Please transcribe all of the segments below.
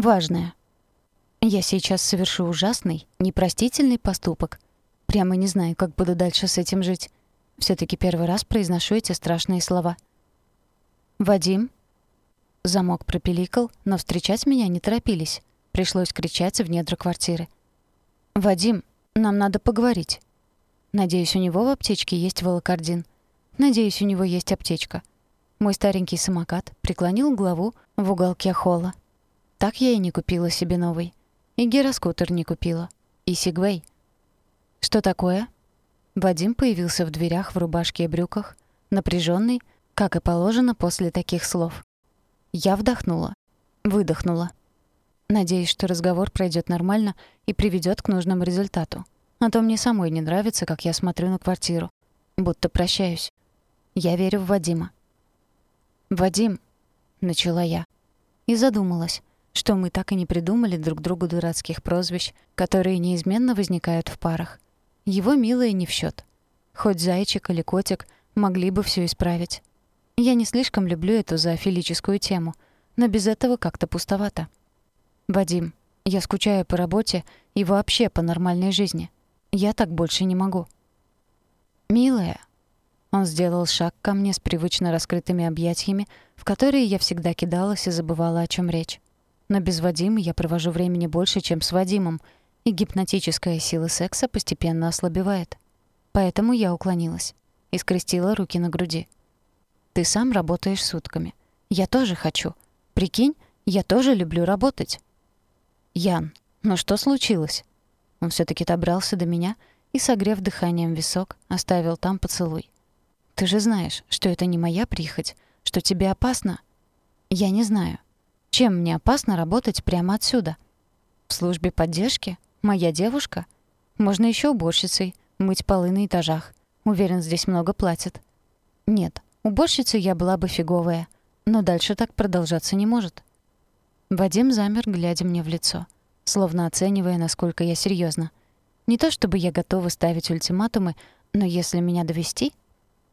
важное. Я сейчас совершу ужасный, непростительный поступок. Прямо не знаю, как буду дальше с этим жить. все таки первый раз произношу эти страшные слова. «Вадим?» Замок пропиликал, но встречать меня не торопились. Пришлось кричать в недра квартиры. «Вадим, нам надо поговорить». Надеюсь, у него в аптечке есть волокордин. Надеюсь, у него есть аптечка. Мой старенький самокат преклонил голову в уголке холла. Так я и не купила себе новый. И гироскутер не купила. И Сигвей. «Что такое?» Вадим появился в дверях в рубашке и брюках, напряженный, как и положено после таких слов. Я вдохнула, выдохнула. Надеюсь, что разговор пройдет нормально и приведет к нужному результату. А то мне самой не нравится, как я смотрю на квартиру. Будто прощаюсь. Я верю в Вадима. «Вадим», — начала я. И задумалась, что мы так и не придумали друг другу дурацких прозвищ, которые неизменно возникают в парах. Его милые не в счет. Хоть зайчик или котик могли бы все исправить. Я не слишком люблю эту зоофилическую тему, но без этого как-то пустовато. «Вадим, я скучаю по работе и вообще по нормальной жизни. Я так больше не могу». «Милая», он сделал шаг ко мне с привычно раскрытыми объятиями, в которые я всегда кидалась и забывала, о чем речь. Но без Вадима я провожу времени больше, чем с Вадимом, и гипнотическая сила секса постепенно ослабевает. Поэтому я уклонилась и скрестила руки на груди. «Ты сам работаешь сутками. Я тоже хочу. Прикинь, я тоже люблю работать». «Ян, ну что случилось?» Он все таки добрался до меня и, согрев дыханием висок, оставил там поцелуй. Ты же знаешь, что это не моя прихоть, что тебе опасно. Я не знаю. Чем мне опасно работать прямо отсюда? В службе поддержки? Моя девушка? Можно еще уборщицей, мыть полы на этажах. Уверен, здесь много платят. Нет, уборщицей я была бы фиговая, но дальше так продолжаться не может. Вадим замер, глядя мне в лицо, словно оценивая, насколько я серьезна. Не то чтобы я готова ставить ультиматумы, но если меня довести,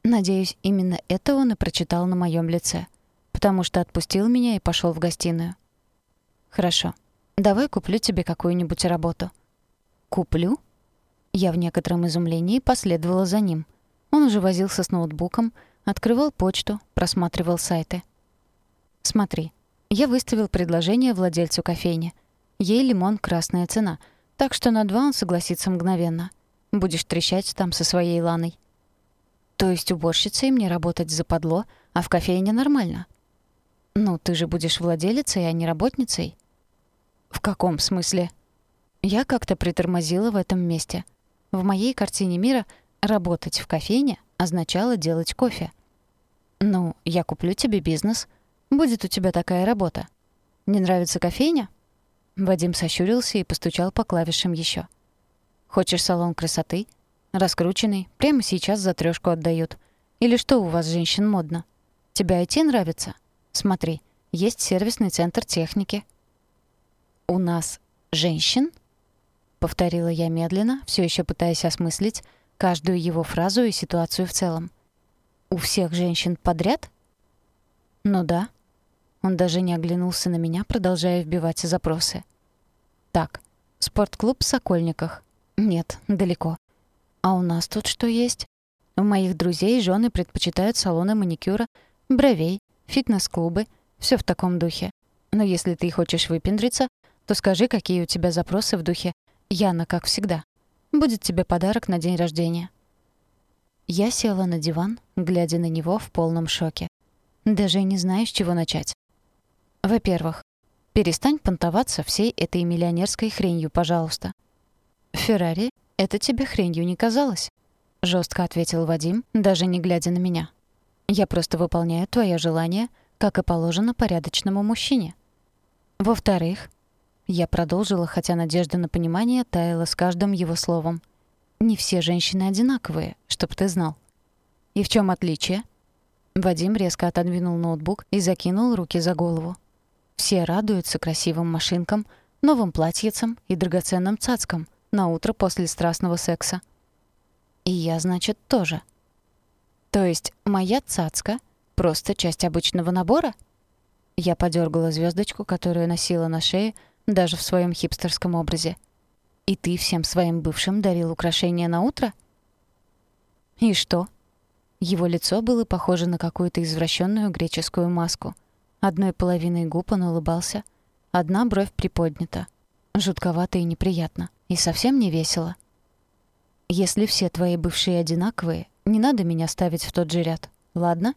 Надеюсь, именно это он и прочитал на моем лице, потому что отпустил меня и пошел в гостиную. «Хорошо. Давай куплю тебе какую-нибудь работу». «Куплю?» Я в некотором изумлении последовала за ним. Он уже возился с ноутбуком, открывал почту, просматривал сайты. «Смотри, я выставил предложение владельцу кофейни. Ей лимон — красная цена, так что на два он согласится мгновенно. Будешь трещать там со своей Ланой. То есть уборщицей мне работать западло, а в кофейне нормально? Ну, ты же будешь владелицей, а не работницей. В каком смысле? Я как-то притормозила в этом месте. В моей картине мира работать в кофейне означало делать кофе. Ну, я куплю тебе бизнес. Будет у тебя такая работа. Не нравится кофейня? Вадим сощурился и постучал по клавишам еще. Хочешь салон красоты? Раскрученный, прямо сейчас за трёшку отдают. Или что у вас, женщин, модно? Тебе IT нравится? Смотри, есть сервисный центр техники. У нас женщин? Повторила я медленно, все еще пытаясь осмыслить каждую его фразу и ситуацию в целом. У всех женщин подряд? Ну да. Он даже не оглянулся на меня, продолжая вбивать запросы. Так, спортклуб в Сокольниках. Нет, далеко. А у нас тут что есть? У моих друзей жены предпочитают салоны маникюра, бровей, фитнес-клубы, все в таком духе. Но если ты хочешь выпендриться, то скажи, какие у тебя запросы в духе «Яна, как всегда». Будет тебе подарок на день рождения. Я села на диван, глядя на него в полном шоке. Даже не знаю, с чего начать. Во-первых, перестань понтоваться всей этой миллионерской хренью, пожалуйста. Феррари «Это тебе хренью не казалось?» — жестко ответил Вадим, даже не глядя на меня. «Я просто выполняю твое желание, как и положено порядочному мужчине. Во-вторых, я продолжила, хотя надежда на понимание таяла с каждым его словом. Не все женщины одинаковые, чтоб ты знал. И в чем отличие? Вадим резко отодвинул ноутбук и закинул руки за голову. Все радуются красивым машинкам, новым платьицам и драгоценным цацкам, на утро после страстного секса. И я, значит, тоже. То есть моя цацка — просто часть обычного набора? Я подергала звездочку, которую носила на шее, даже в своем хипстерском образе. «И ты всем своим бывшим дарил украшения на утро?» «И что?» Его лицо было похоже на какую-то извращенную греческую маску. Одной половиной губ он улыбался, одна бровь приподнята. Жутковато и неприятно, и совсем не весело. «Если все твои бывшие одинаковые, не надо меня ставить в тот же ряд, ладно?»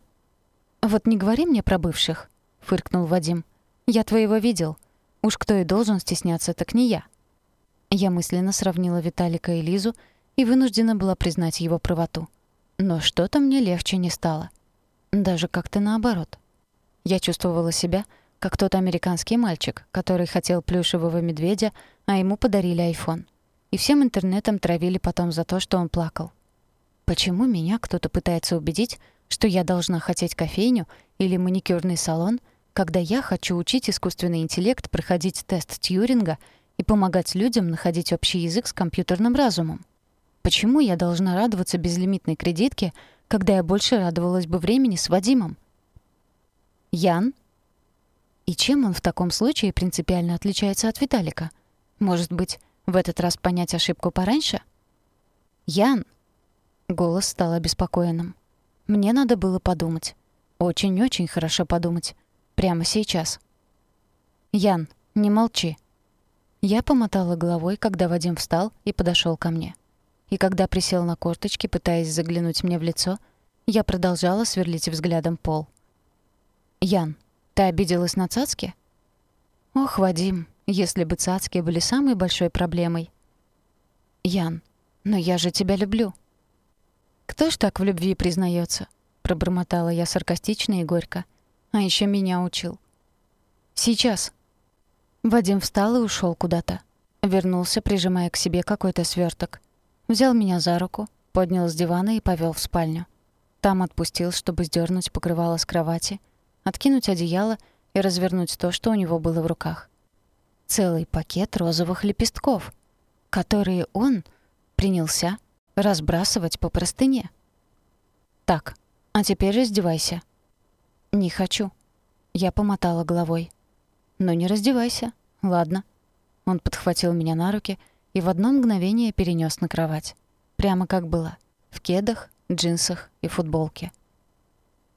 «Вот не говори мне про бывших», — фыркнул Вадим. «Я твоего видел. Уж кто и должен стесняться, так не я». Я мысленно сравнила Виталика и Лизу и вынуждена была признать его правоту. Но что-то мне легче не стало. Даже как-то наоборот. Я чувствовала себя, как тот американский мальчик, который хотел плюшевого медведя, а ему подарили айфон. И всем интернетом травили потом за то, что он плакал. Почему меня кто-то пытается убедить, что я должна хотеть кофейню или маникюрный салон, когда я хочу учить искусственный интеллект проходить тест Тьюринга и помогать людям находить общий язык с компьютерным разумом? Почему я должна радоваться безлимитной кредитке, когда я больше радовалась бы времени с Вадимом? Ян? И чем он в таком случае принципиально отличается от Виталика? Может быть, в этот раз понять ошибку пораньше? Ян! Голос стал обеспокоенным. Мне надо было подумать. Очень-очень хорошо подумать. Прямо сейчас. Ян, не молчи. Я помотала головой, когда Вадим встал и подошел ко мне и когда присел на корточки, пытаясь заглянуть мне в лицо, я продолжала сверлить взглядом пол. «Ян, ты обиделась на цацки?» «Ох, Вадим, если бы цацки были самой большой проблемой». «Ян, но я же тебя люблю». «Кто ж так в любви признается? пробормотала я саркастично и горько. «А еще меня учил». «Сейчас». Вадим встал и ушел куда-то. Вернулся, прижимая к себе какой-то сверток. Взял меня за руку, поднял с дивана и повел в спальню. Там отпустил, чтобы сдернуть покрывало с кровати, откинуть одеяло и развернуть то, что у него было в руках. Целый пакет розовых лепестков, которые он принялся разбрасывать по простыне. «Так, а теперь раздевайся». «Не хочу». Я помотала головой. «Ну не раздевайся. Ладно». Он подхватил меня на руки и в одно мгновение перенес на кровать. Прямо как было. В кедах, джинсах и футболке.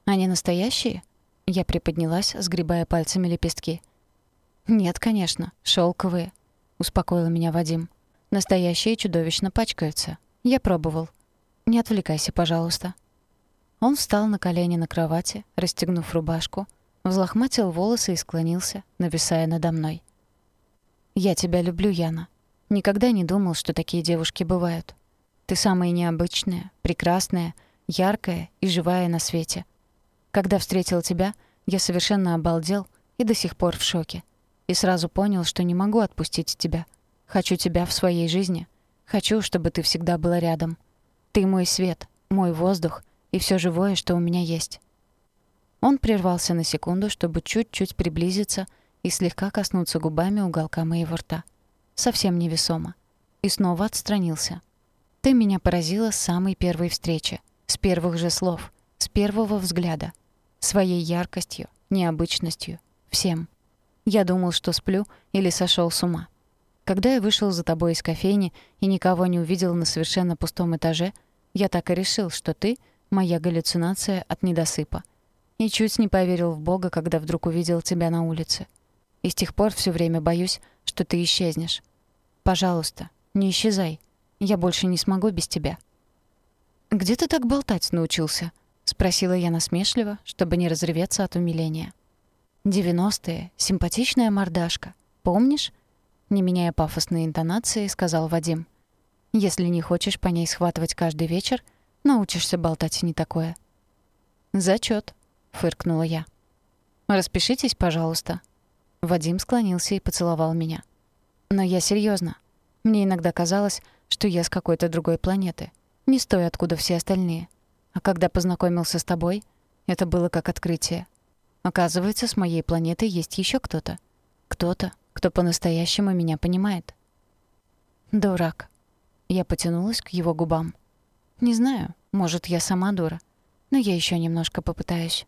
«Они настоящие?» Я приподнялась, сгребая пальцами лепестки. «Нет, конечно, шелковые, успокоил меня Вадим. «Настоящие чудовищно пачкаются. Я пробовал. Не отвлекайся, пожалуйста». Он встал на колени на кровати, расстегнув рубашку, взлохматил волосы и склонился, нависая надо мной. «Я тебя люблю, Яна. Никогда не думал, что такие девушки бывают. Ты самая необычная, прекрасная, яркая и живая на свете. Когда встретил тебя, я совершенно обалдел и до сих пор в шоке. И сразу понял, что не могу отпустить тебя. Хочу тебя в своей жизни. Хочу, чтобы ты всегда была рядом. Ты мой свет, мой воздух и все живое, что у меня есть. Он прервался на секунду, чтобы чуть-чуть приблизиться и слегка коснуться губами уголка моего рта совсем невесомо. И снова отстранился. Ты меня поразила с самой первой встречи, с первых же слов, с первого взгляда. Своей яркостью, необычностью, всем. Я думал, что сплю или сошел с ума. Когда я вышел за тобой из кофейни и никого не увидел на совершенно пустом этаже, я так и решил, что ты — моя галлюцинация от недосыпа. И чуть не поверил в Бога, когда вдруг увидел тебя на улице. И с тех пор все время боюсь, что ты исчезнешь. Пожалуйста, не исчезай. Я больше не смогу без тебя». «Где ты так болтать научился?» — спросила я насмешливо, чтобы не разреветься от умиления. «Девяностые, симпатичная мордашка. Помнишь?» Не меняя пафосной интонации, сказал Вадим. «Если не хочешь по ней схватывать каждый вечер, научишься болтать не такое». «Зачёт», — фыркнула я. «Распишитесь, пожалуйста», Вадим склонился и поцеловал меня. Но я серьезно. Мне иногда казалось, что я с какой-то другой планеты. Не с той, откуда все остальные. А когда познакомился с тобой, это было как открытие. Оказывается, с моей планеты есть еще кто-то. Кто-то, кто по-настоящему меня понимает. Дурак. Я потянулась к его губам. Не знаю, может, я сама дура. Но я еще немножко попытаюсь.